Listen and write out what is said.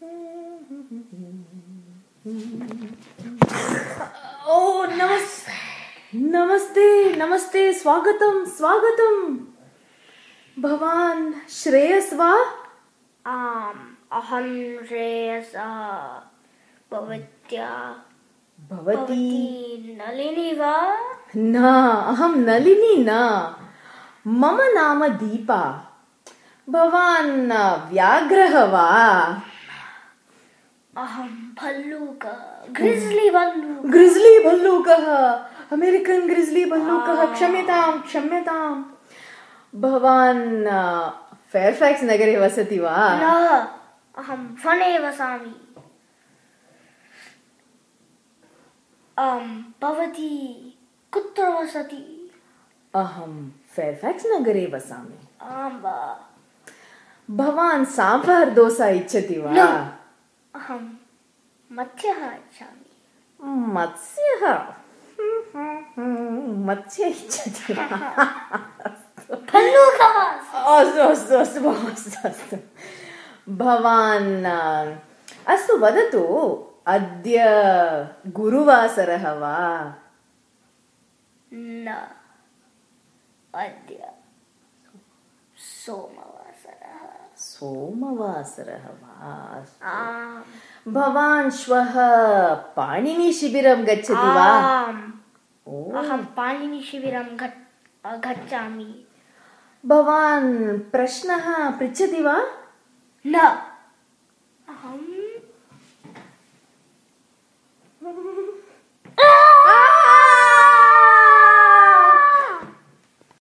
ओ नमस् नमस्ते नमस्ते स्वागतं स्वागतं भवान् श्रेयस् वा आम् अहं श्रेयसः भवत्या भवती नलिनी वा न अहं नलिनी न मम नाम दीपा भवान् व्याघ्रः वा ग्रिज्ली भल्लूक। ग्रिज्ली भल्लूकः अमेरिकन् ग्रिज्ली भल्लूकः क्षम्यतां क्षम्यताम् भवान् फेर्फैक्स् नगरे वसति वा? न अहं वने वसामि। भवती कुत्र वसति? अहं फेर्फैक्स् नगरे वसामि। आम् वा। भवान् साम्बार् दोसा इच्छति वा। अहं मत्स्यः इच्छामि। मत्स्यः? मत्स्य इच्छति वा? भल्लूकः अस्तु अस्तु अस्तु बहु अस्तु अस्तु। भवान् अस्तु वदतु अद्य गुरुवासरः वा? न। अद्य सोमवासरः। सोमवासरः वा भवान् श्वः पाणिनिशिबिरं गच्छति वा? अहं पाणिनिशिबिरं गच्छामि। भवान् प्रश्नः पृच्छति वा? न।